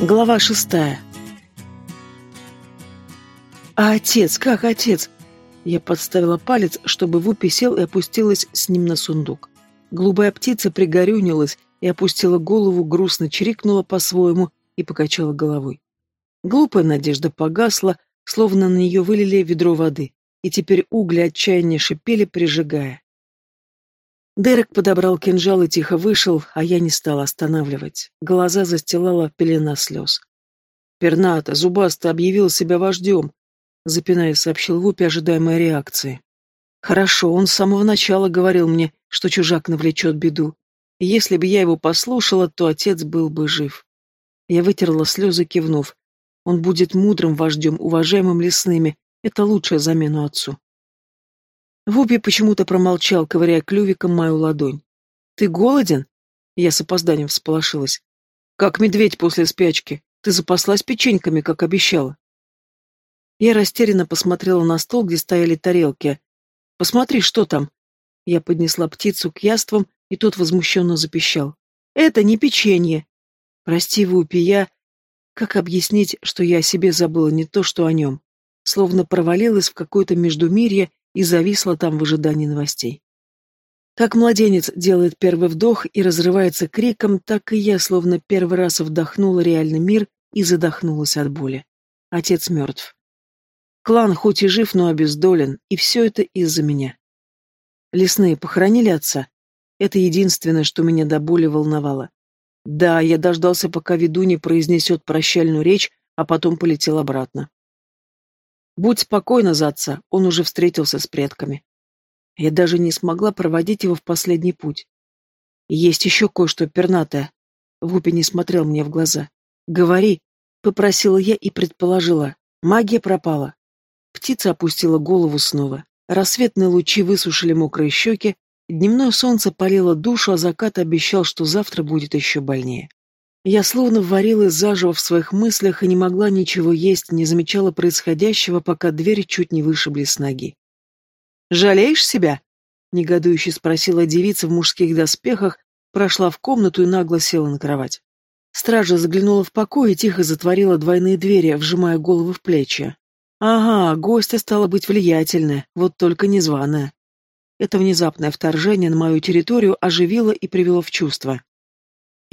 Глава шестая. «А отец? Как отец?» Я подставила палец, чтобы Вупи сел и опустилась с ним на сундук. Голубая птица пригорюнилась и опустила голову, грустно чирикнула по-своему и покачала головой. Глупая надежда погасла, словно на нее вылили ведро воды, и теперь угли отчаяния шипели, прижигая. Дерек подобрал кинжал и тихо вышел, а я не стала останавливать. Глаза застилала пелена слез. Перната, зубастый, объявил себя вождем, запинаясь, сообщил Вупи ожидаемой реакции. Хорошо, он с самого начала говорил мне, что чужак навлечет беду. Если бы я его послушала, то отец был бы жив. Я вытерла слезы, кивнув. Он будет мудрым вождем, уважаемым лесными. Это лучшая замена отцу. Вупи почему-то промолчал, ковыряя клювиком мою ладонь. «Ты голоден?» Я с опозданием всполошилась. «Как медведь после спячки. Ты запаслась печеньками, как обещала». Я растерянно посмотрела на стол, где стояли тарелки. «Посмотри, что там?» Я поднесла птицу к яствам, и тот возмущенно запищал. «Это не печенье!» «Прости, Вупи, я...» Как объяснить, что я о себе забыла не то, что о нем? Словно провалилась в какое-то междумирье и зависла там в ожидании новостей. Как младенец делает первый вдох и разрывается криком, так и я словно первый раз вдохнула реальный мир и задохнулась от боли. Отец мертв. Клан хоть и жив, но обездолен, и все это из-за меня. Лесные похоронили отца. Это единственное, что меня до боли волновало. Да, я дождался, пока ведунья произнесет прощальную речь, а потом полетел обратно. Будь спокойна за отца, он уже встретился с предками. Я даже не смогла проводить его в последний путь. Есть еще кое-что пернатое. Вупи не смотрел мне в глаза. «Говори», — попросила я и предположила. Магия пропала. Птица опустила голову снова. Рассветные лучи высушили мокрые щеки, дневное солнце палило душу, а закат обещал, что завтра будет еще больнее. Я словно варилась заживо в своих мыслях и не могла ничего есть, не замечала происходящего, пока дверь чуть не вышибли с ноги. «Жалеешь себя?» — негодующе спросила девица в мужских доспехах, прошла в комнату и нагло села на кровать. Стража заглянула в покой и тихо затворила двойные двери, вжимая головы в плечи. «Ага, гостья стала быть влиятельная, вот только незваная». Это внезапное вторжение на мою территорию оживило и привело в чувство.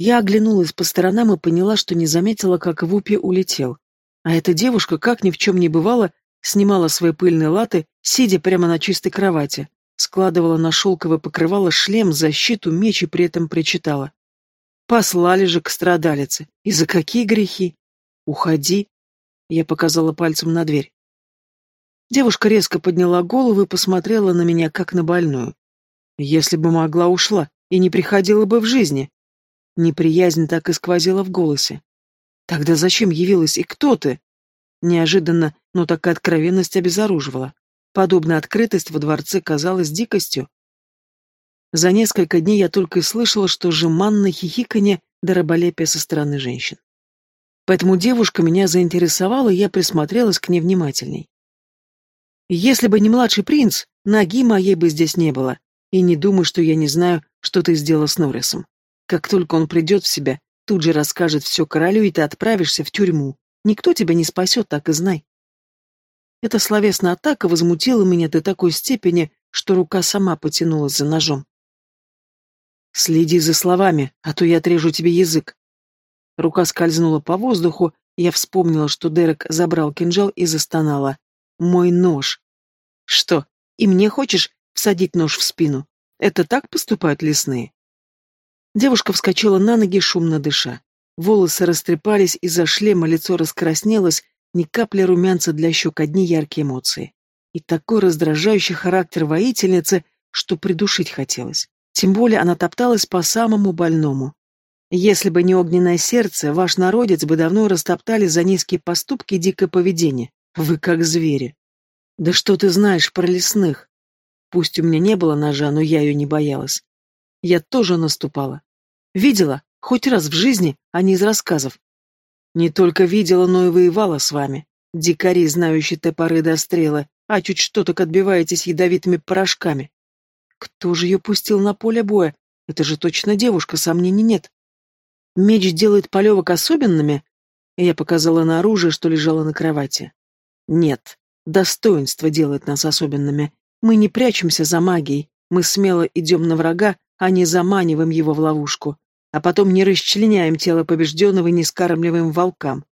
Я оглянулась по сторонам и поняла, что не заметила, как Вупи улетел. А эта девушка, как ни в чем не бывало, снимала свои пыльные латы, сидя прямо на чистой кровати, складывала на шелковое покрывало шлем, защиту, меч и при этом причитала. Послали же к страдалице. И за какие грехи? Уходи. Я показала пальцем на дверь. Девушка резко подняла голову и посмотрела на меня, как на больную. Если бы могла, ушла и не приходила бы в жизни. Неприязнь так и сквозила в голосе. «Тогда зачем явилась и кто ты?» Неожиданно, но такая откровенность обезоруживала. Подобная открытость во дворце казалась дикостью. За несколько дней я только и слышала, что жеманное хихиканье да раболепие со стороны женщин. Поэтому девушка меня заинтересовала, и я присмотрелась к ней внимательней. Если бы не младший принц, ноги моей бы здесь не было. И не думай, что я не знаю, что ты сделала с Норрисом. Как только он придет в себя, тут же расскажет все королю, и ты отправишься в тюрьму. Никто тебя не спасет, так и знай. Эта словесная атака возмутила меня до такой степени, что рука сама потянулась за ножом. «Следи за словами, а то я отрежу тебе язык». Рука скользнула по воздуху, я вспомнила, что Дерек забрал кинжал и застонала. «Мой нож!» «Что, и мне хочешь всадить нож в спину? Это так поступают лесные?» Девушка вскочила на ноги, шумно дыша. Волосы растрепались из-за шлема, лицо раскраснелось, ни капли румянца для щек, одни яркие эмоции. И такой раздражающий характер воительницы, что придушить хотелось. Тем более она топталась по самому больному. Если бы не огненное сердце, ваш народец бы давно растоптали за низкие поступки и дикое поведение. Вы как звери. Да что ты знаешь про лесных? Пусть у меня не было ножа, но я ее не боялась. Я тоже наступала. Видела, хоть раз в жизни, а не из рассказов. Не только видела, но и воевала с вами. Дикари, знающие топоры до стрелы, а чуть что так отбиваетесь ядовитыми порошками. Кто же ее пустил на поле боя? Это же точно девушка, сомнений нет. Меч делает полевок особенными? Я показала на оружие, что лежало на кровати. Нет, достоинство делает нас особенными. Мы не прячемся за магией, мы смело идем на врага, а не заманиваем его в ловушку, а потом не расчленяем тело побежденного и не скармливаем волкам.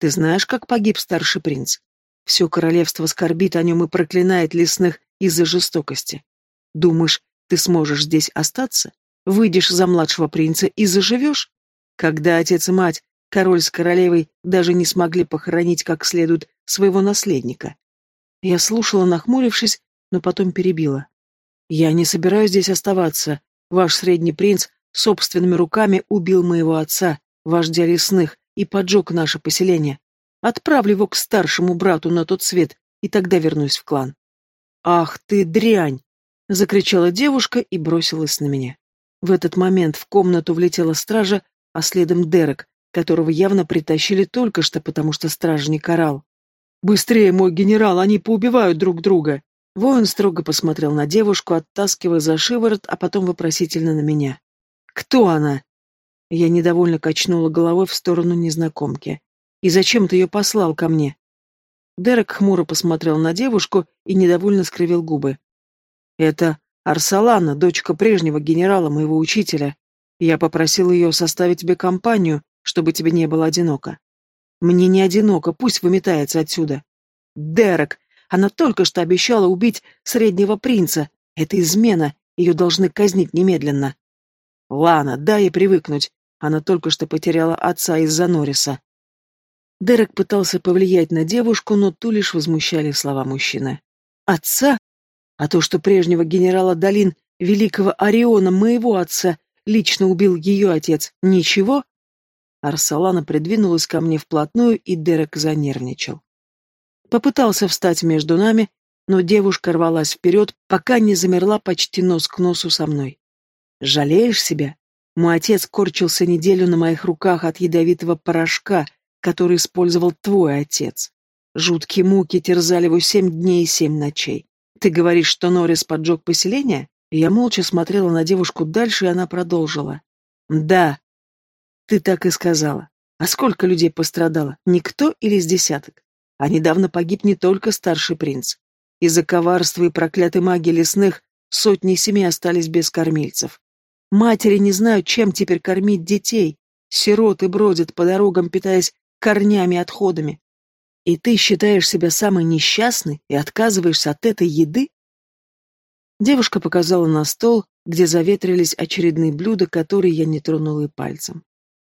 Ты знаешь, как погиб старший принц? Все королевство скорбит о нем и проклинает лесных из-за жестокости. Думаешь, ты сможешь здесь остаться? Выйдешь за младшего принца и заживешь? Когда отец и мать, король с королевой, даже не смогли похоронить как следует своего наследника. Я слушала, нахмурившись, но потом перебила. Я не собираюсь здесь оставаться. Ваш средний принц собственными руками убил моего отца, вождя лесных, и поджег наше поселение. Отправлю его к старшему брату на тот свет, и тогда вернусь в клан. «Ах ты, дрянь!» — закричала девушка и бросилась на меня. В этот момент в комнату влетела стража, а следом Дерек, которого явно притащили только что, потому что стража не карал. «Быстрее, мой генерал, они поубивают друг друга!» Воин строго посмотрел на девушку, оттаскивая за шиворот, а потом вопросительно на меня. «Кто она?» Я недовольно качнула головой в сторону незнакомки. «И зачем ты ее послал ко мне?» Дерек хмуро посмотрел на девушку и недовольно скривил губы. «Это Арсалана, дочка прежнего генерала, моего учителя. Я попросил ее составить тебе компанию, чтобы тебе не было одиноко. Мне не одиноко, пусть выметается отсюда. Дерек, она только что обещала убить среднего принца. Это измена, ее должны казнить немедленно. Лана, дай ей привыкнуть. Она только что потеряла отца из-за Норриса. Дерек пытался повлиять на девушку, но ту лишь возмущали слова мужчины. Отца? А то, что прежнего генерала Долин, великого Ориона, моего отца, лично убил ее отец, ничего? Арсалана придвинулась ко мне вплотную, и Дерек занервничал. Попытался встать между нами, но девушка рвалась вперед, пока не замерла почти нос к носу со мной. «Жалеешь себя?» Мой отец корчился неделю на моих руках от ядовитого порошка, который использовал твой отец. Жуткие муки терзали его семь дней и семь ночей. Ты говоришь, что Норрис поджег поселение? Я молча смотрела на девушку дальше, и она продолжила. Да. Ты так и сказала. А сколько людей пострадало? Никто или с десяток? А недавно погиб не только старший принц. Из-за коварства и проклятой магии лесных сотни семей остались без кормильцев. Матери не знают, чем теперь кормить детей. Сироты бродят по дорогам, питаясь корнями и отходами. И ты считаешь себя самой несчастной и отказываешься от этой еды? Девушка показала на стол, где заветрились очередные блюда, которые я не тронула и пальцем.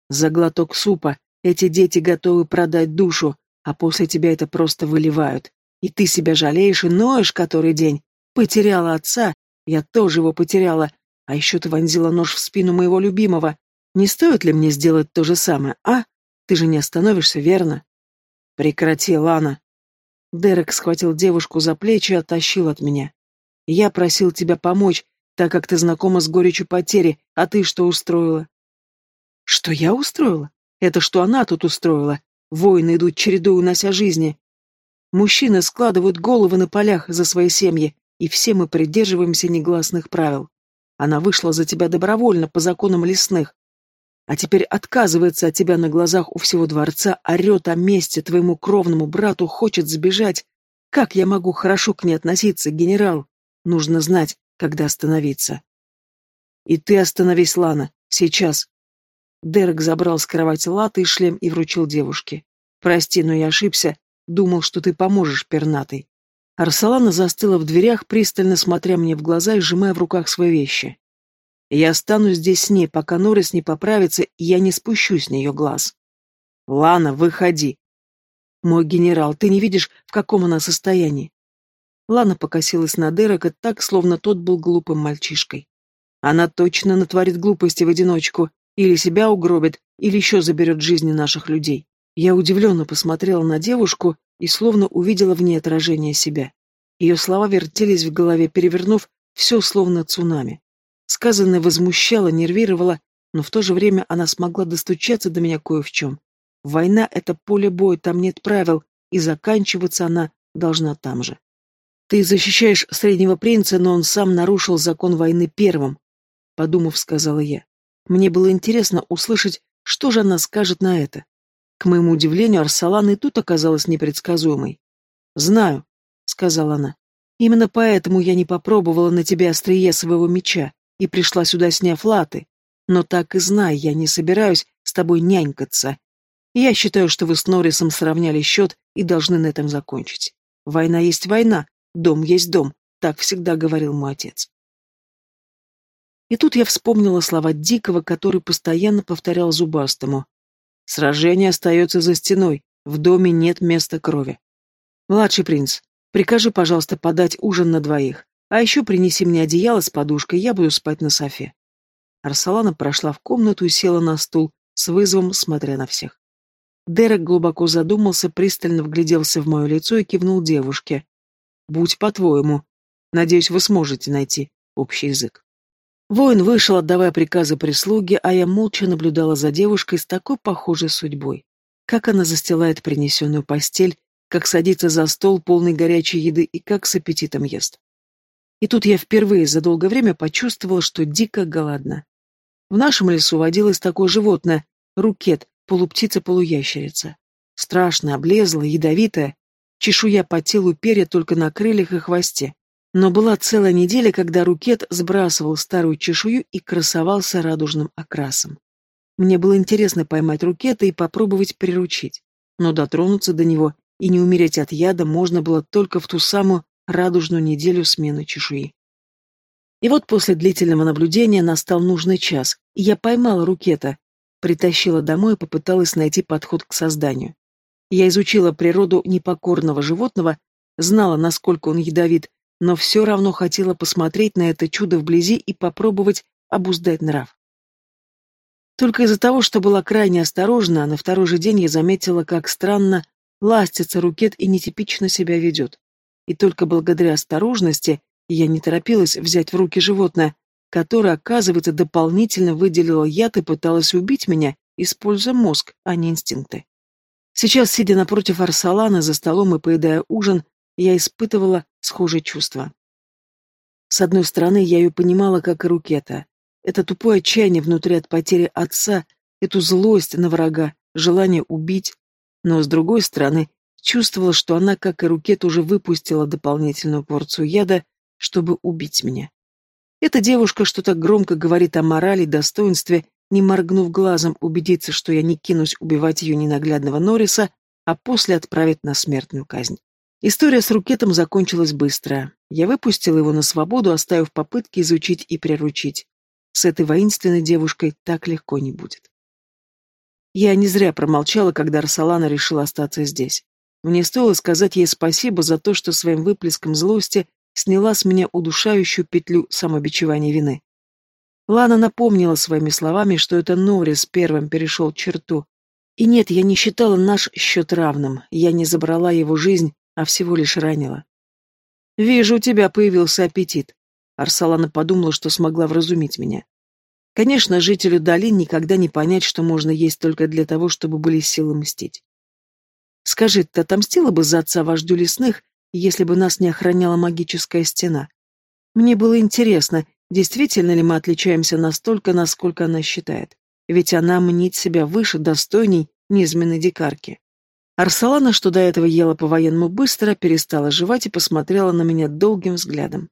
За глоток супа эти дети готовы продать душу, а после тебя это просто выливают. И ты себя жалеешь и ноешь который день. Потеряла отца, я тоже его потеряла, а еще ты вонзила нож в спину моего любимого. Не стоит ли мне сделать то же самое, а? Ты же не остановишься, верно? Прекрати, Лана. Дерек схватил девушку за плечи и оттащил от меня. Я просил тебя помочь, так как ты знакома с горечью потери, а ты что устроила? Что я устроила? Это что она тут устроила? Воины идут чередой, унося жизни. Мужчины складывают головы на полях за свои семьи, и все мы придерживаемся негласных правил. Она вышла за тебя добровольно, по законам лесных. А теперь отказывается от тебя на глазах у всего дворца, орет о месте твоему кровному брату, хочет сбежать. Как я могу хорошо к ней относиться, генерал? Нужно знать, когда остановиться. И ты остановись, Лана, сейчас. Дерек забрал с кровати латы и шлем и вручил девушке. Прости, но я ошибся. Думал, что ты поможешь, пернатый. Арсалана застыла в дверях, пристально смотря мне в глаза и сжимая в руках свои вещи. Я останусь здесь с ней, пока Норрис не поправится, и я не спущу с нее глаз. Лана, выходи. Мой генерал, ты не видишь, в каком она состоянии? Лана покосилась на Дерека так, словно тот был глупым мальчишкой. Она точно натворит глупости в одиночку, или себя угробит, или еще заберет жизни наших людей. Я удивленно посмотрела на девушку и словно увидела в ней отражение себя. Ее слова вертелись в голове, перевернув все словно цунами. Сказанное возмущало, нервировало, но в то же время она смогла достучаться до меня кое в чем. Война — это поле боя, там нет правил, и заканчиваться она должна там же. Ты защищаешь среднего принца, но он сам нарушил закон войны первым, — подумав, сказала я. Мне было интересно услышать, что же она скажет на это. К моему удивлению, Арсалана и тут оказалась непредсказуемой. «Знаю», — сказала она. «Именно поэтому я не попробовала на тебя острие своего меча и пришла сюда, сняв латы. Но так и знай, я не собираюсь с тобой нянькаться. Я считаю, что вы с Норрисом сравняли счет и должны на этом закончить. Война есть война, дом есть дом, так всегда говорил мой отец. И тут я вспомнила слова Дикого, который постоянно повторял Зубастому. «Сражение остается за стеной, в доме нет места крови». «Младший принц, прикажи, пожалуйста, подать ужин на двоих, а еще принеси мне одеяло с подушкой, я буду спать на софе». Арсалана прошла в комнату и села на стул, с вызовом смотря на всех. Дерек глубоко задумался, пристально вгляделся в мое лицо и кивнул девушке. «Будь по-твоему. Надеюсь, вы сможете найти общий язык». Воин вышел, отдавая приказы прислуге, а я молча наблюдала за девушкой с такой похожей судьбой. Как она застилает принесенную постель, как садится за стол, полный горячей еды, и как с аппетитом ест. И тут я впервые за долгое время почувствовала, что дико голодна. В нашем лесу водилось такое животное — рукет, полуптица-полуящерица. Страшная, облезлая, ядовитая, чешуя по телу перья только на крыльях и хвосте. Но была целая неделя, когда рукет сбрасывал старую чешую и красовался радужным окрасом. Мне было интересно поймать рукета и попробовать приручить. Но дотронуться до него и не умереть от яда можно было только в ту самую радужную неделю смены чешуи. И вот после длительного наблюдения настал нужный час, и я поймала рукета, притащила домой и попыталась найти подход к созданию. Я изучила природу непокорного животного, знала, насколько он ядовит, но все равно хотела посмотреть на это чудо вблизи и попробовать обуздать нрав. Только из-за того, что была крайне осторожна, на второй же день я заметила, как странно ластится рукет и нетипично себя ведет. И только благодаря осторожности я не торопилась взять в руки животное, которая, оказывается, дополнительно выделила яд и пыталась убить меня, используя мозг, а не инстинкты. Сейчас, сидя напротив Арсалана за столом и поедая ужин, я испытывала схожие чувства. С одной стороны, я ее понимала, как и Рукета. Это тупое отчаяние внутри от потери отца, эту злость на врага, желание убить. Но, с другой стороны, чувствовала, что она, как и Рукет, уже выпустила дополнительную порцию яда, чтобы убить меня. Эта девушка что-то громко говорит о морали, достоинстве, не моргнув глазом, убедиться, что я не кинусь убивать ее ненаглядного Норриса, а после отправить на смертную казнь. История с Рукетом закончилась быстро. Я выпустил его на свободу, оставив попытки изучить и приручить. С этой воинственной девушкой так легко не будет. Я не зря промолчала, когда Арсалана решила остаться здесь. Мне стоило сказать ей спасибо за то, что своим выплеском злости сняла с меня удушающую петлю самобичевания вины. Лана напомнила своими словами, что это Норрис первым перешел черту. И нет, я не считала наш счет равным, я не забрала его жизнь, а всего лишь ранила. «Вижу, у тебя появился аппетит», — Арсалана подумала, что смогла вразумить меня. Конечно, жителю долин никогда не понять, что можно есть только для того, чтобы были силы мстить. Скажи, ты отомстила бы за отца вождю лесных, если бы нас не охраняла магическая стена. Мне было интересно, действительно ли мы отличаемся настолько, насколько она считает. Ведь она мнит себя выше, достойней низменной дикарки. Арсалана, что до этого ела по-военному быстро, перестала жевать и посмотрела на меня долгим взглядом.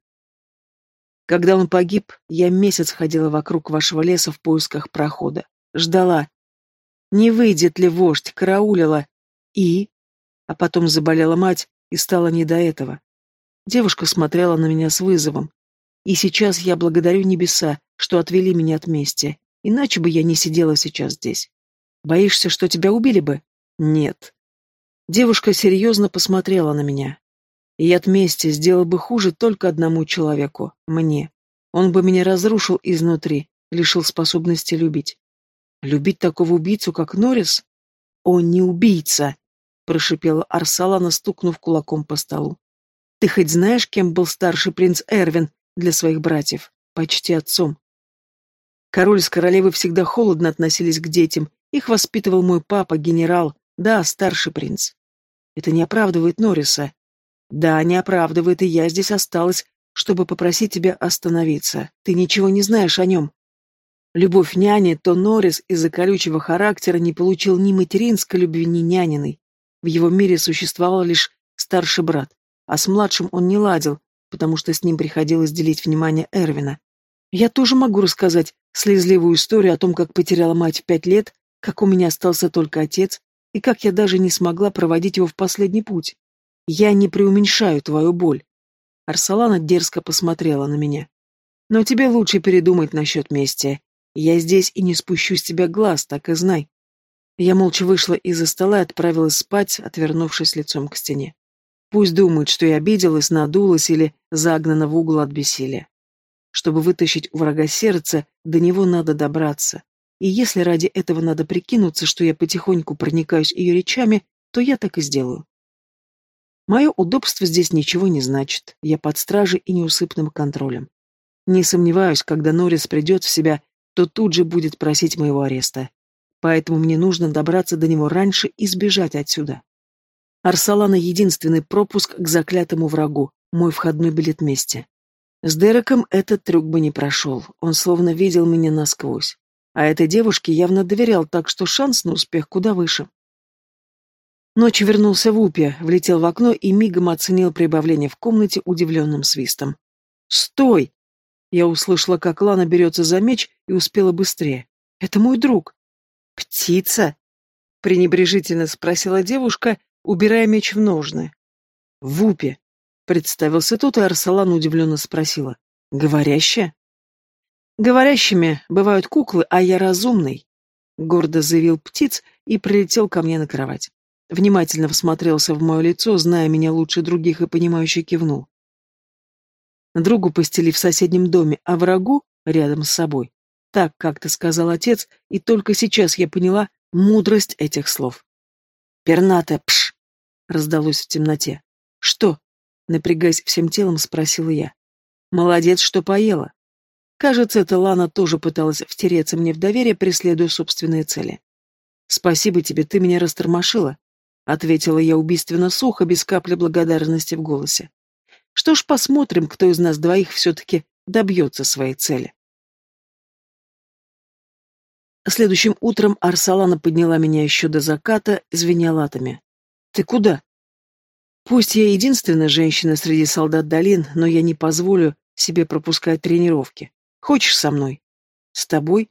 Когда он погиб, я месяц ходила вокруг вашего леса в поисках прохода. Ждала. Не выйдет ли вождь, караулила. И... А потом заболела мать, и стало не до этого. Девушка смотрела на меня с вызовом. И сейчас я благодарю небеса, что отвели меня от мести, иначе бы я не сидела сейчас здесь. Боишься, что тебя убили бы? Нет. Девушка серьезно посмотрела на меня. От мести сделал бы хуже только одному человеку — мне. Он бы меня разрушил изнутри, лишил способности любить. Любить такого убийцу, как Норрис? Он не убийца, — прошипела Арсалана, стукнув кулаком по столу. «Ты хоть знаешь, кем был старший принц Эрвин для своих братьев? Почти отцом. Король с королевой всегда холодно относились к детям. Их воспитывал мой папа, генерал, да, старший принц. Это не оправдывает Норриса. Да, не оправдывает, и я здесь осталась, чтобы попросить тебя остановиться. Ты ничего не знаешь о нем. Любовь няни, то Норрис из-за колючего характера не получил ни материнской любви, ни няниной. В его мире существовал лишь старший брат, а с младшим он не ладил, потому что с ним приходилось делить внимание Эрвина. Я тоже могу рассказать слезливую историю о том, как потеряла мать в пять лет, как у меня остался только отец, и как я даже не смогла проводить его в последний путь. Я не преуменьшаю твою боль. Арсалана дерзко посмотрела на меня. Но тебе лучше передумать насчет мести. Я здесь и не спущу с тебя глаз, так и знай. Я молча вышла из-за стола и отправилась спать, отвернувшись лицом к стене. Пусть думает, что я обиделась, надулась или загнана в угол от бессилия. Чтобы вытащить у врага сердце, до него надо добраться. И если ради этого надо прикинуться, что я потихоньку проникаюсь ее речами, то я так и сделаю. Мое удобство здесь ничего не значит. Я под стражей и неусыпным контролем. Не сомневаюсь, когда Норрис придет в себя, то тут же будет просить моего ареста. Поэтому мне нужно добраться до него раньше и сбежать отсюда. Арсалана — единственный пропуск к заклятому врагу, мой входной билет мести. С Дереком этот трюк бы не прошел, он словно видел меня насквозь. А этой девушке явно доверял, так что шанс на успех куда выше. Ночью вернулся в Упе, влетел в окно и мигом оценил прибавление в комнате удивленным свистом. «Стой!» Я услышала, как Лана берется за меч и успела быстрее. «Это мой друг». «Птица?» — пренебрежительно спросила девушка, убирая меч в ножны. «В Упе», Представился тот, и Арсалан удивленно спросила. «Говорящая?» «Говорящими бывают куклы, а я разумный», — гордо заявил птиц и прилетел ко мне на кровать. Внимательно всмотрелся в мое лицо, зная меня лучше других и понимающе кивнул. Другу постели в соседнем доме, а врагу рядом с собой. Так как-то сказал отец, и только сейчас я поняла мудрость этих слов. «Перната, пш!» — раздалось в темноте. «Что?» Напрягаясь всем телом, спросила я. «Молодец, что поела». Кажется, эта Лана тоже пыталась втереться мне в доверие, преследуя собственные цели. «Спасибо тебе, ты меня растормошила», — ответила я убийственно сухо, без капли благодарности в голосе. «Что ж, посмотрим, кто из нас двоих все-таки добьется своей цели». Следующим утром Арсалана подняла меня еще до заката, звеня латами. «Ты куда?» Пусть я единственная женщина среди солдат долин, но я не позволю себе пропускать тренировки. Хочешь со мной? С тобой?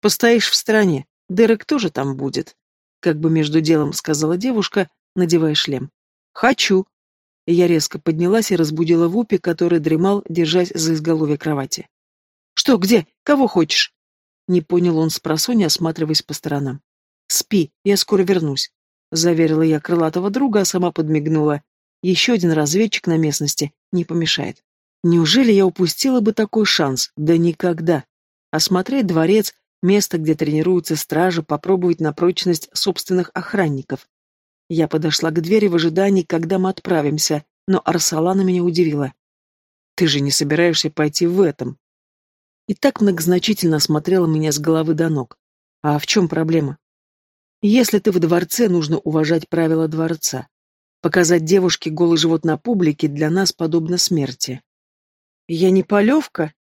Постоишь в стороне. Дерек тоже там будет. Как бы между делом сказала девушка, надевая шлем. Хочу. Я резко поднялась и разбудила Вупи, который дремал, держась за изголовье кровати. Что, где? Кого хочешь? Не понял он с просонья, осматриваясь по сторонам. Спи, я скоро вернусь. Заверила я крылатого друга, а сама подмигнула. Еще один разведчик на местности не помешает. Неужели я упустила бы такой шанс? Да никогда. Осмотреть дворец, место, где тренируются стражи, попробовать на прочность собственных охранников. Я подошла к двери в ожидании, когда мы отправимся, но Арсалана меня удивила. «Ты же не собираешься пойти в этом?» И так многозначительно осмотрела меня с головы до ног. А в чем проблема? Если ты в дворце, нужно уважать правила дворца. Показать девушке голый живот на публике для нас подобно смерти. Я не полевка.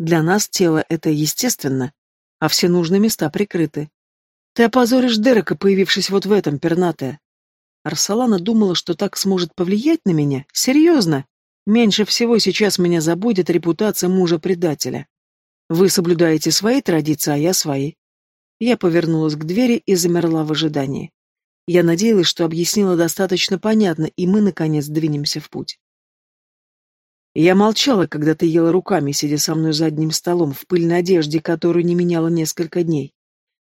Для нас тело — это естественно, а все нужные места прикрыты. Ты опозоришь Дерека, появившись вот в этом, пернатая. Арсалана думала, что так сможет повлиять на меня? Серьезно? Меньше всего сейчас меня забудет репутация мужа-предателя. Вы соблюдаете свои традиции, а я свои. Я повернулась к двери и замерла в ожидании. Я надеялась, что объяснила достаточно понятно, и мы, наконец, двинемся в путь. Я молчала, когда ты ела руками, сидя со мной за одним столом, в пыльной одежде, которую не меняла несколько дней.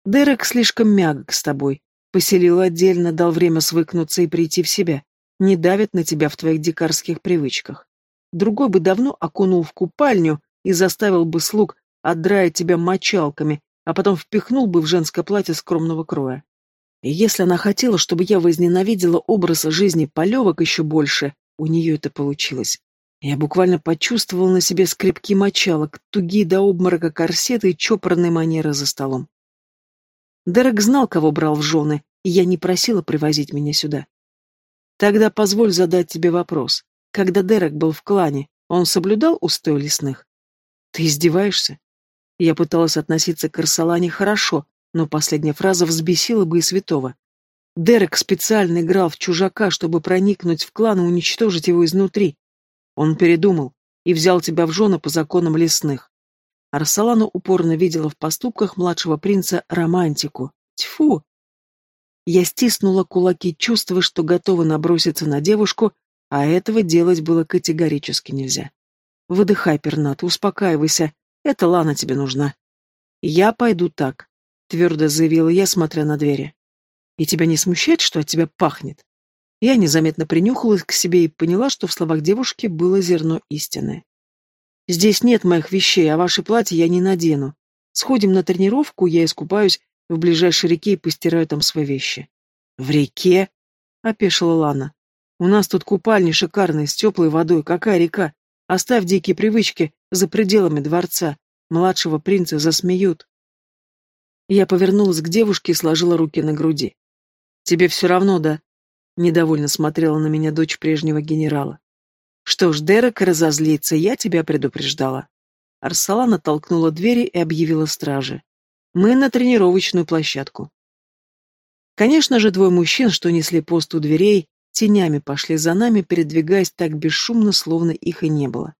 Дерек слишком мягок с тобой. Поселил отдельно, дал время свыкнуться и прийти в себя. Не давит на тебя в твоих дикарских привычках. Другой бы давно окунул в купальню и заставил бы слуг отдраить тебя мочалками, а потом впихнул бы в женское платье скромного кроя. И если она хотела, чтобы я возненавидела образ жизни полевок еще больше, у нее это получилось. Я буквально почувствовал на себе скрипки мочалок, тугие до обморока корсеты и чопорные манеры за столом. Дерек знал, кого брал в жены, и я не просила привозить меня сюда. Тогда позволь задать тебе вопрос. Когда Дерек был в клане, он соблюдал устои лесных? Ты издеваешься? Я пыталась относиться к Арсалане хорошо, но последняя фраза взбесила бы и святого. Дерек специально играл в чужака, чтобы проникнуть в клан и уничтожить его изнутри. Он передумал и взял тебя в жены по законам лесных. Арсалана упорно видела в поступках младшего принца романтику. Тьфу! Я стиснула кулаки, чувствуя, что готова наброситься на девушку, а этого делать было категорически нельзя. Выдыхай, пернат, успокаивайся. Это Лана тебе нужна. Я пойду так, твердо заявила я, смотря на двери. И тебя не смущает, что от тебя пахнет? Я незаметно принюхалась к себе и поняла, что в словах девушки было зерно истины. «Здесь нет моих вещей, а ваши платья я не надену. Сходим на тренировку, я искупаюсь в ближайшей реке и постираю там свои вещи». «В реке?» — опешила Лана. «У нас тут купальни шикарные, с теплой водой. Какая река? Оставь дикие привычки за пределами дворца. Младшего принца засмеют». Я повернулась к девушке и сложила руки на груди. «Тебе все равно, да?» Недовольно смотрела на меня дочь прежнего генерала. Что ж, Дерек разозлится, я тебя предупреждала. Арсалана толкнула двери и объявила страже. Мы на тренировочную площадку. Конечно же, двое мужчин, что несли пост у дверей, тенями пошли за нами, передвигаясь так бесшумно, словно их и не было.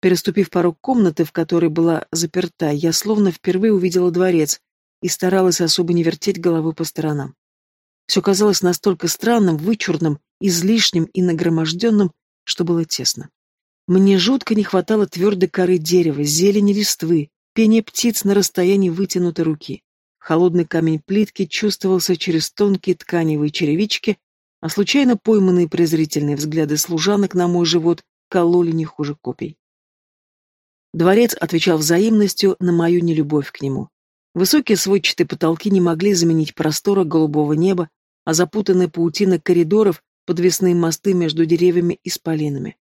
Переступив порог комнаты, в которой была заперта, я словно впервые увидела дворец и старалась особо не вертеть головой по сторонам. Все казалось настолько странным, вычурным, излишним и нагроможденным, что было тесно. Мне жутко не хватало твердой коры дерева, зелени листвы, пения птиц на расстоянии вытянутой руки. Холодный камень плитки чувствовался через тонкие тканевые черевички, а случайно пойманные презрительные взгляды служанок на мой живот кололи не хуже копий. Дворец отвечал взаимностью на мою нелюбовь к нему. Высокие сводчатые потолки не могли заменить простора голубого неба, а запутанная паутина коридоров, подвесные мосты между деревьями и спалинами.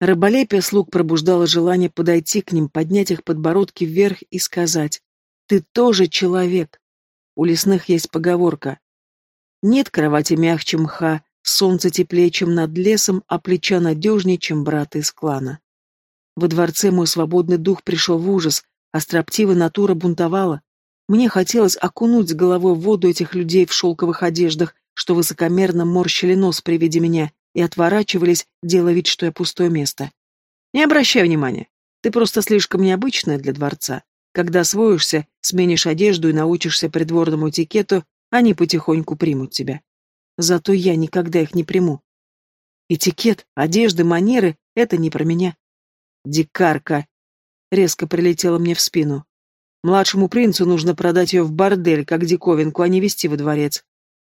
Рыболепие слуг пробуждало желание подойти к ним, поднять их подбородки вверх и сказать «Ты тоже человек». У лесных есть поговорка «Нет кровати мягче мха, солнце теплее, чем над лесом, а плеча надежнее, чем брат из клана». Во дворце мой свободный дух пришел в ужас, а строптивая натура бунтовала. Мне хотелось окунуть с головой в воду этих людей в шелковых одеждах, что высокомерно морщили нос при виде меня и отворачивались, делая вид, что я пустое место. Не обращай внимания. Ты просто слишком необычная для дворца. Когда освоишься, сменишь одежду и научишься придворному этикету, они потихоньку примут тебя. Зато я никогда их не приму. Этикет, одежды, манеры — это не про меня. Дикарка. Резко прилетела мне в спину. Младшему принцу нужно продать ее в бордель, как диковинку, а не вести во дворец.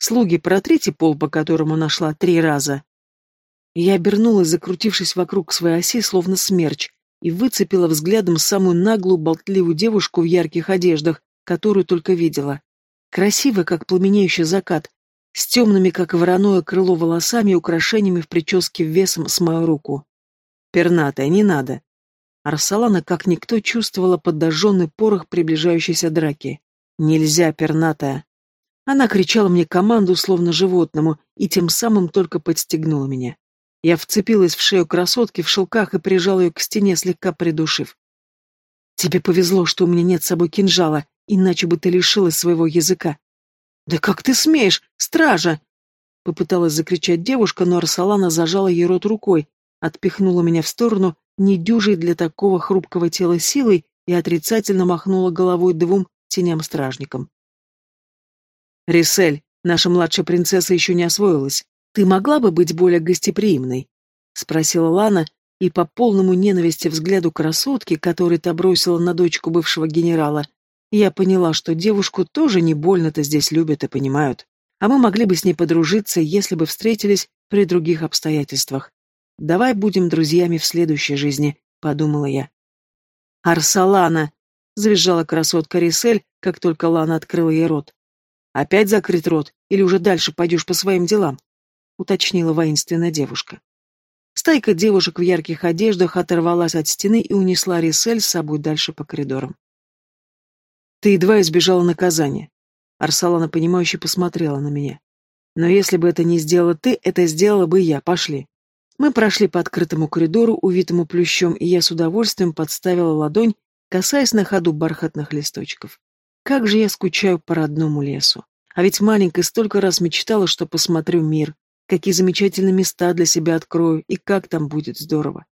Слуги, протрите пол, по которому нашла три раза. Я обернулась, закрутившись вокруг своей оси, словно смерч, и выцепила взглядом самую наглую, болтливую девушку в ярких одеждах, которую только видела. Красивая, как пламенеющий закат, с темными, как вороное крыло, волосами и украшениями в прическе весом с мою руку. Пернатая, не надо. Арсалана, как никто, чувствовала подожженный порох приближающейся драки. Нельзя, пернатая. Она кричала мне команду, словно животному, и тем самым только подстегнула меня. Я вцепилась в шею красотки в шелках и прижала ее к стене, слегка придушив. «Тебе повезло, что у меня нет с собой кинжала, иначе бы ты лишилась своего языка». «Да как ты смеешь, стража!» Попыталась закричать девушка, но Арсалана зажала ей рот рукой, отпихнула меня в сторону, недюжей для такого хрупкого тела силой, и отрицательно махнула головой двум теням-стражникам. «Рисель, наша младшая принцесса еще не освоилась. Ты могла бы быть более гостеприимной?» — спросила Лана, и по полному ненависти взгляду красотки, который та бросила на дочку бывшего генерала, я поняла, что девушку тоже не больно-то здесь любят и понимают. А мы могли бы с ней подружиться, если бы встретились при других обстоятельствах. «Давай будем друзьями в следующей жизни», — подумала я. «Арсалана!» — завизжала красотка Рисель, как только Лана открыла ей рот. «Опять закрыть рот? Или уже дальше пойдешь по своим делам?» — уточнила воинственная девушка. Стайка девушек в ярких одеждах оторвалась от стены и унесла Рисель с собой дальше по коридорам. «Ты едва избежала наказания». Арсалана, понимающе посмотрела на меня. «Но если бы это не сделала ты, это сделала бы я. Пошли». Мы прошли по открытому коридору, увитому плющом, и я с удовольствием подставила ладонь касаясь на ходу бархатных листочков. Как же я скучаю по родному лесу. А ведь маленькой столько раз мечтала, что посмотрю мир, какие замечательные места для себя открою и как там будет здорово.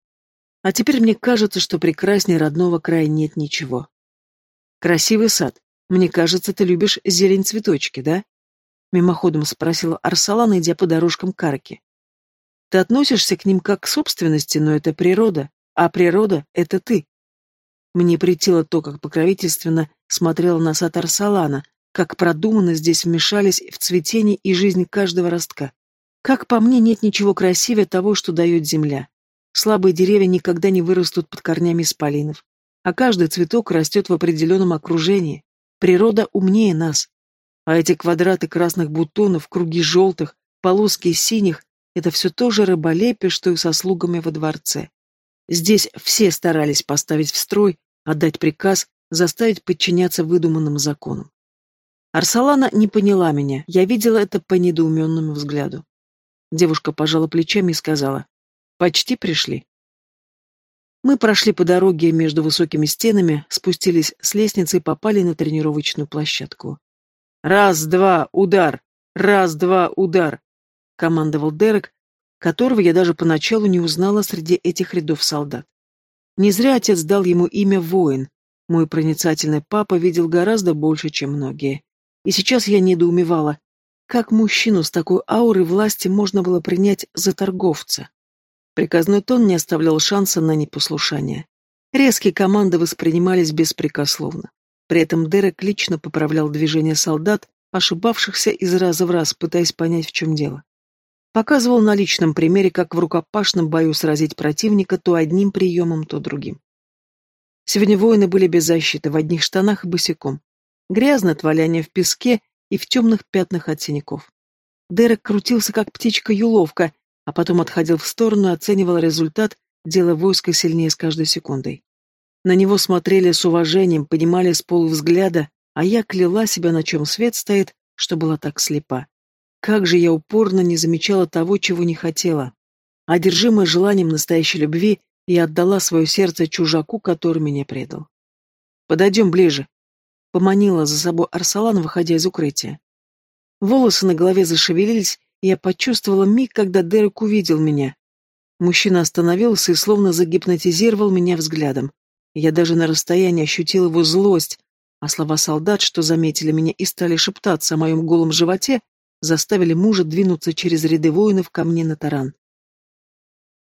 А теперь мне кажется, что прекраснее родного края нет ничего. Красивый сад. Мне кажется, ты любишь зелень-цветочки, да? Мимоходом спросила Арсалана, идя по дорожкам Карки. Ты относишься к ним как к собственности, но это природа, а природа — это ты. Мне притило то, как покровительственно смотрела на сад Арсалана, как продуманно здесь вмешались в цветение и жизнь каждого ростка. Как по мне, нет ничего красивее того, что дает земля. Слабые деревья никогда не вырастут под корнями исполинов, а каждый цветок растет в определенном окружении. Природа умнее нас. А эти квадраты красных бутонов, круги желтых, полоски синих — это все то же рыболепие, что и со слугами во дворце. Здесь все старались поставить в строй, отдать приказ, заставить подчиняться выдуманным законам. Арсалана не поняла меня, я видела это по недоуменному взгляду. Девушка пожала плечами и сказала, «Почти пришли». Мы прошли по дороге между высокими стенами, спустились с лестницы и попали на тренировочную площадку. «Раз, два, удар! Раз, два, удар!» — командовал Дерек, которого я даже поначалу не узнала среди этих рядов солдат. Не зря отец дал ему имя «Воин». Мой проницательный папа видел гораздо больше, чем многие. И сейчас я недоумевала, как мужчину с такой аурой власти можно было принять за торговца. Приказной тон не оставлял шанса на непослушание. Резкие команды воспринимались беспрекословно. При этом Дерек лично поправлял движения солдат, ошибавшихся из раза в раз, пытаясь понять, в чем дело. Показывал на личном примере, как в рукопашном бою сразить противника то одним приемом, то другим. Сегодня воины были без защиты, в одних штанах и босиком. Грязно от в песке и в темных пятнах от синяков. Дерек крутился, как птичка-юловка, а потом отходил в сторону оценивал результат, делая войско сильнее с каждой секундой. На него смотрели с уважением, понимали с полувзгляда, а я кляла себя, на чем свет стоит, что была так слепа. Как же я упорно не замечала того, чего не хотела. Одержимая желанием настоящей любви, я отдала свое сердце чужаку, который меня предал. «Подойдем ближе», Поманила за собой Арсалан, выходя из укрытия. Волосы на голове зашевелились, и я почувствовала миг, когда Дерек увидел меня. Мужчина остановился и словно загипнотизировал меня взглядом. Я даже на расстоянии ощутила его злость, а слова солдат, что заметили меня и стали шептаться о моем голом животе, заставили мужа двинуться через ряды воинов ко мне на таран.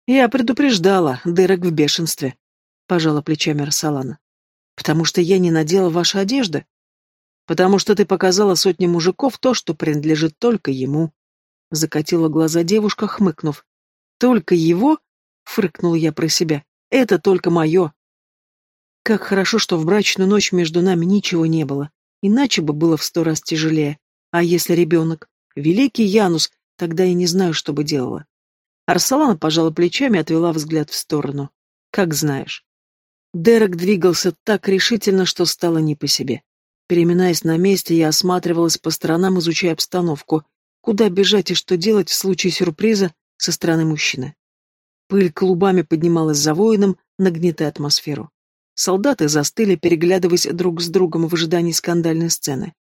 «Я предупреждала, Дерек в бешенстве», — пожала плечами Арсалана. Потому что я не надела ваши одежды? Потому что ты показала сотне мужиков то, что принадлежит только ему. Закатила глаза девушка, хмыкнув. Только его? Фрыкнул я про себя. Это только мое. Как хорошо, что в брачную ночь между нами ничего не было. Иначе бы было в сто раз тяжелее. А если ребенок? Великий Янус, тогда я не знаю, что бы делала. Арсалана пожала плечами и отвела взгляд в сторону. Как знаешь. Дерек двигался так решительно, что стало не по себе. Переминаясь на месте, я осматривалась по сторонам, изучая обстановку. Куда бежать и что делать в случае сюрприза со стороны мужчины? Пыль клубами поднималась за воином, нагнетая атмосферу. Солдаты застыли, переглядываясь друг с другом в ожидании скандальной сцены.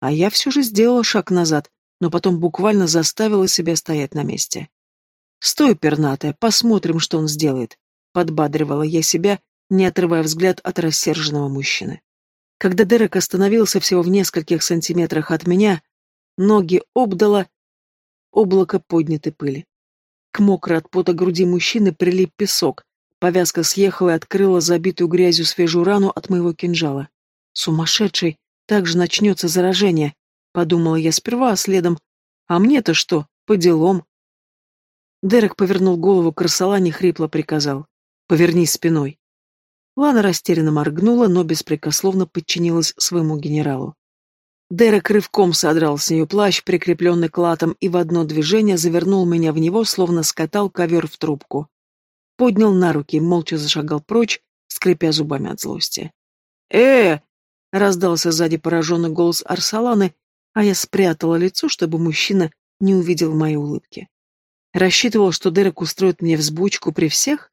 А я все же сделала шаг назад, но потом буквально заставила себя стоять на месте. «Стой, пернатая, посмотрим, что он сделает», — подбадривала я себя, не отрывая взгляд от рассерженного мужчины. Когда Дерек остановился всего в нескольких сантиметрах от меня, ноги обдало облако поднятой пыли. К мокрой от пота груди мужчины прилип песок, повязка съехала и открыла забитую грязью свежую рану от моего кинжала. Сумасшедший, так же начнется заражение, подумала я сперва, а следом. А мне-то что, по делам? Дерек повернул голову к Арсалане, хрипло приказал. «Повернись спиной». Лана растерянно моргнула, но беспрекословно подчинилась своему генералу. Дерек рывком содрал с нее плащ, прикрепленный к латам, и в одно движение завернул меня в него, словно скатал ковер в трубку. Поднял на руки, молча зашагал прочь, скрипя зубами от злости. э раздался сзади пораженный голос Арсаланы, а я спрятала лицо, чтобы мужчина не увидел моей улыбки. Рассчитывал, что Дерек устроит мне взбучку при всех?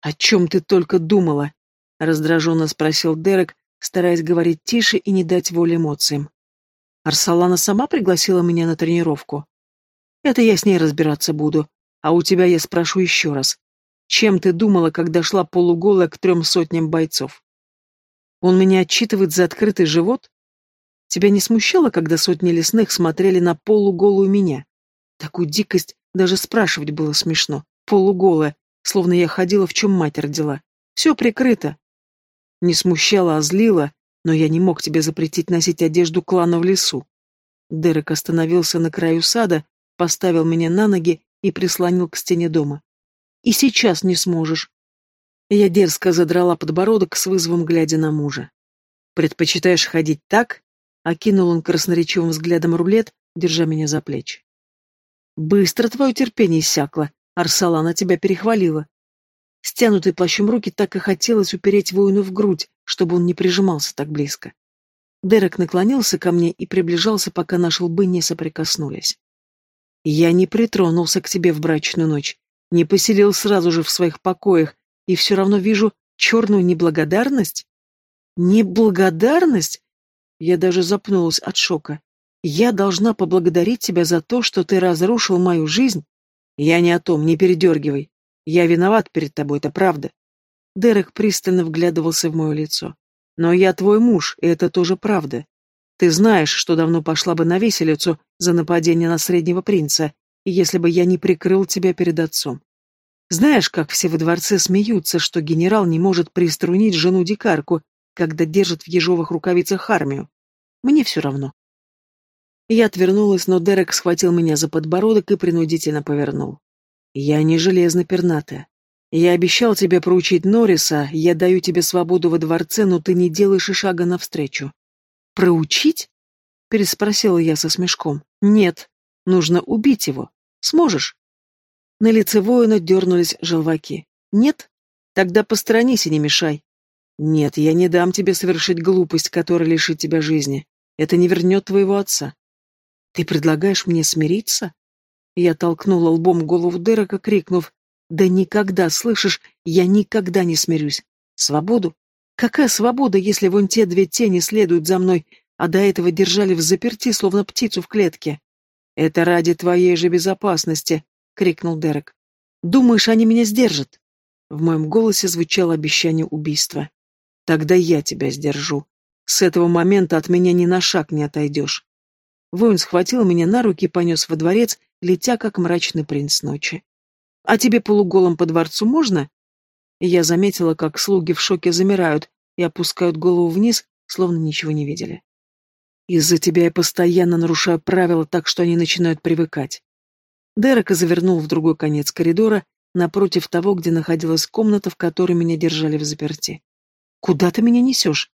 О чем ты только думала? раздраженно спросил Дерек, стараясь говорить тише и не дать воли эмоциям. Арсалана сама пригласила меня на тренировку. Это я с ней разбираться буду. А у тебя я спрошу еще раз. Чем ты думала, когда шла полуголая к трем сотням бойцов? Он меня отчитывает за открытый живот? Тебя не смущало, когда сотни лесных смотрели на полуголую меня? Такую дикость даже спрашивать было смешно. Полуголая, словно я ходила, в чем мать родила. Все прикрыто. Не смущало, а злило, но я не мог тебе запретить носить одежду клана в лесу. Дерек остановился на краю сада, поставил меня на ноги и прислонил к стене дома. И сейчас не сможешь. Я дерзко задрала подбородок с вызовом, глядя на мужа. «Предпочитаешь ходить так?» — окинул он красноречивым взглядом рулет, держа меня за плечи. «Быстро твое терпение иссякло. Арсалана тебя перехвалила. Стянутый плащом руки так и хотелось упереть воину в грудь, чтобы он не прижимался так близко. Дерек наклонился ко мне и приближался, пока наши лбы не соприкоснулись. «Я не притронулся к тебе в брачную ночь, не поселил сразу же в своих покоях, и все равно вижу черную неблагодарность?» «Неблагодарность?» Я даже запнулась от шока. «Я должна поблагодарить тебя за то, что ты разрушил мою жизнь?» «Я не о том, не передергивай. Я виноват перед тобой, это правда. Дерек пристально вглядывался в мое лицо. Но я твой муж, и это тоже правда. Ты знаешь, что давно пошла бы на виселицу за нападение на среднего принца, если бы я не прикрыл тебя перед отцом. Знаешь, как все во дворце смеются, что генерал не может приструнить жену-дикарку, когда держит в ежовых рукавицах армию? Мне все равно. Я отвернулась, но Дерек схватил меня за подбородок и принудительно повернул. Я не железно-пернатая. Я обещал тебе проучить Норриса, я даю тебе свободу во дворце, но ты не делаешь и шага навстречу. Проучить? Переспросила я со смешком. Нет, нужно убить его. Сможешь? На лице воина дернулись желваки. Нет? Тогда посторонись и не мешай. Нет, я не дам тебе совершить глупость, которая лишит тебя жизни. Это не вернет твоего отца. Ты предлагаешь мне смириться? Я толкнула лбом голову Дерека, крикнув «Да никогда, слышишь, я никогда не смирюсь. Свободу? Какая свобода, если вон те две тени следуют за мной, а до этого держали в заперти, словно птицу в клетке?» «Это ради твоей же безопасности!» — крикнул Дерек. «Думаешь, они меня сдержат?» В моем голосе звучало обещание убийства. «Тогда я тебя сдержу. С этого момента от меня ни на шаг не отойдешь». Воин схватил меня на руки и понес во дворец, летя, как мрачный принц ночи. «А тебе полуголом по дворцу можно?» я заметила, как слуги в шоке замирают и опускают голову вниз, словно ничего не видели. «Из-за тебя я постоянно нарушаю правила так, что они начинают привыкать». Дерека завернул в другой конец коридора, напротив того, где находилась комната, в которой меня держали в заперти. «Куда ты меня несешь?»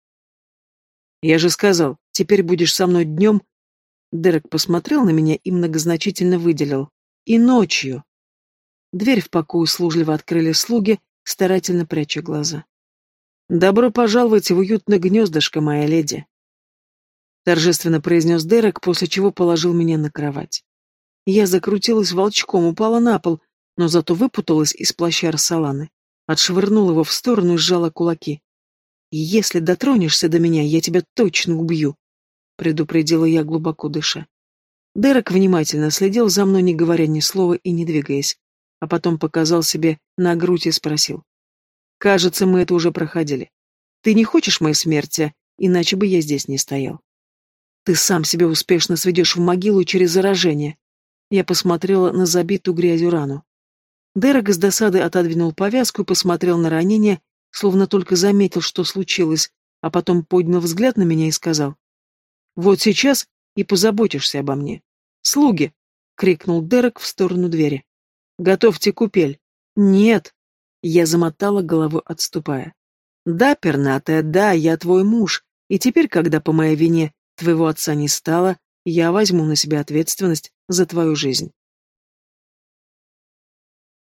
«Я же сказал, теперь будешь со мной днем...» Дерек посмотрел на меня и многозначительно выделил. «И ночью». Дверь в покое служливо открыли слуги, старательно пряча глаза. «Добро пожаловать в уютное гнездышко, моя леди!» Торжественно произнес Дерек, после чего положил меня на кровать. Я закрутилась волчком, упала на пол, но зато выпуталась из плаща Арсаланы. Отшвырнула его в сторону и сжала кулаки. «Если дотронешься до меня, я тебя точно убью», — предупредила я, глубоко дыша. Дерек внимательно следил за мной, не говоря ни слова и не двигаясь а потом показал себе на грудь и спросил. «Кажется, мы это уже проходили. Ты не хочешь моей смерти, иначе бы я здесь не стоял. Ты сам себя успешно сведешь в могилу через заражение». Я посмотрела на забитую грязью рану. Дерек с досады отодвинул повязку и посмотрел на ранение, словно только заметил, что случилось, а потом поднял взгляд на меня и сказал. «Вот сейчас и позаботишься обо мне. Слуги!» — крикнул Дерек в сторону двери. Готовьте купель. Нет. Я замотала головой, отступая. Да, пернатая, да, я твой муж, и теперь, когда по моей вине твоего отца не стало, я возьму на себя ответственность за твою жизнь.